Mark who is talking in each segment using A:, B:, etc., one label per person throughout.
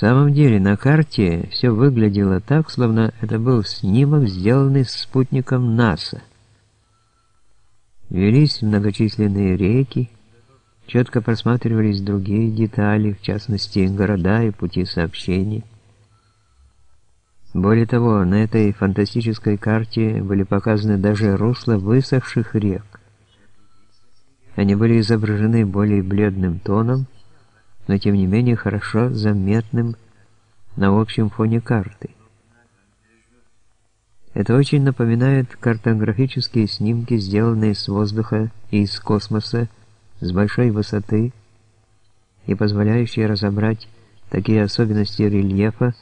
A: самом деле на карте все выглядело так, словно это был снимок, сделанный спутником НАСА. Велись многочисленные реки, четко просматривались другие детали, в частности, города и пути сообщения. Более того, на этой фантастической карте были показаны даже русла высохших рек. Они были изображены более бледным тоном, но тем не менее хорошо заметным на общем фоне карты. Это очень напоминает картографические снимки, сделанные с воздуха и из космоса с большой высоты и позволяющие разобрать такие особенности рельефа,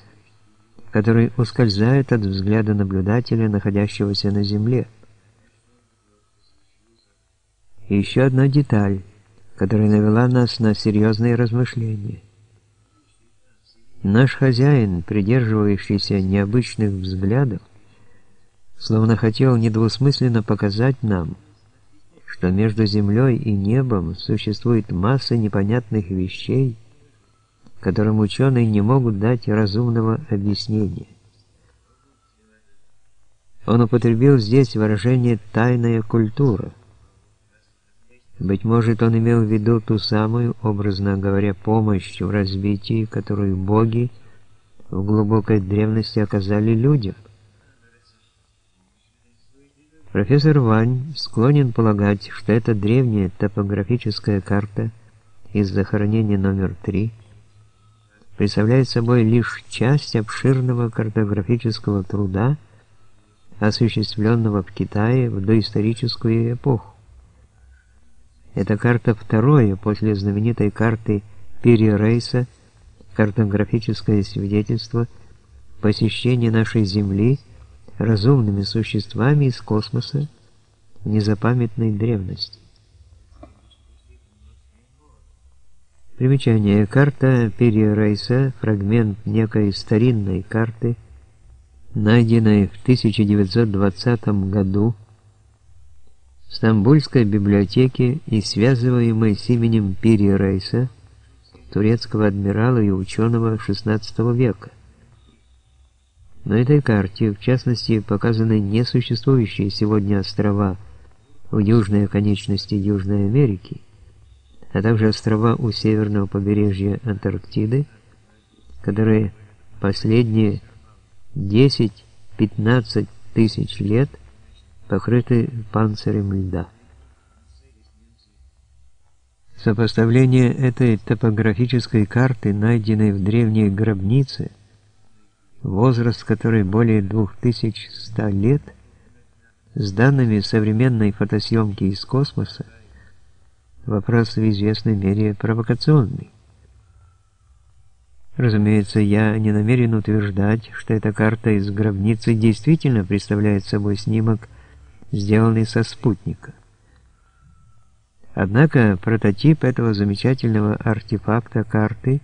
A: которые ускользают от взгляда наблюдателя, находящегося на Земле. И еще одна деталь, которая навела нас на серьезные размышления. Наш хозяин, придерживающийся необычных взглядов, словно хотел недвусмысленно показать нам, что между землей и небом существует масса непонятных вещей, которым ученые не могут дать разумного объяснения. Он употребил здесь выражение «тайная культура». Быть может, он имел в виду ту самую, образно говоря, помощь в развитии, которую боги в глубокой древности оказали людям. Профессор Вань склонен полагать, что эта древняя топографическая карта из захоронения номер 3 представляет собой лишь часть обширного картографического труда, осуществленного в Китае в доисторическую эпоху. Эта карта второе после знаменитой карты Перерейса, картографическое свидетельство посещения нашей Земли разумными существами из космоса в незапамятной древности. Примечание. Карта Перерейса, фрагмент некой старинной карты, найденной в 1920 году в Стамбульской библиотеке и связываемой с именем Перерейса, турецкого адмирала и ученого XVI века. На этой карте, в частности, показаны несуществующие сегодня острова в южной оконечности Южной Америки, а также острова у северного побережья Антарктиды, которые последние 10-15 тысяч лет покрыты панцирем льда. Сопоставление этой топографической карты, найденной в древней гробнице, возраст которой более 2100 лет, с данными современной фотосъемки из космоса, вопрос в известной мере провокационный. Разумеется, я не намерен утверждать, что эта карта из гробницы действительно представляет собой снимок, сделанный со спутника. Однако прототип этого замечательного артефакта карты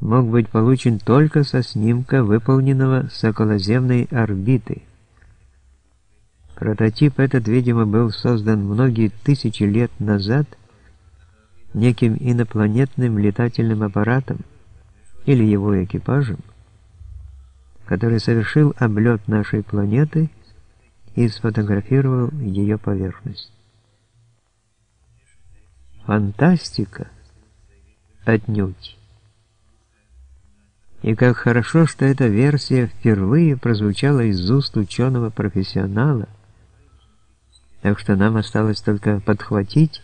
A: мог быть получен только со снимка, выполненного с околоземной орбиты. Прототип этот, видимо, был создан многие тысячи лет назад неким инопланетным летательным аппаратом или его экипажем, который совершил облет нашей планеты и сфотографировал ее поверхность. Фантастика отнюдь. И как хорошо, что эта версия впервые прозвучала из уст ученого-профессионала, так что нам осталось только подхватить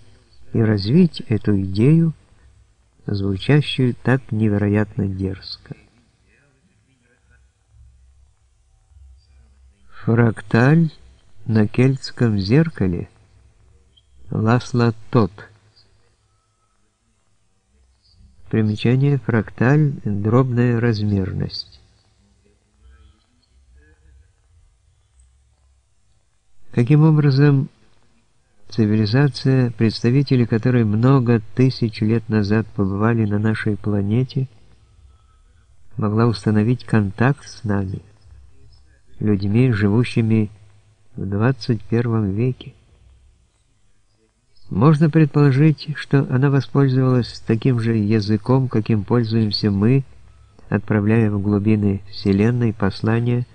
A: и развить эту идею, звучащую так невероятно дерзко. Фракталь на кельтском зеркале Ласло Тот Примечание фракталь – дробная размерность. Каким образом цивилизация, представители которой много тысяч лет назад побывали на нашей планете, могла установить контакт с нами, людьми, живущими в 21 веке? Можно предположить, что она воспользовалась таким же языком, каким пользуемся мы отправляя в глубины Вселенной послания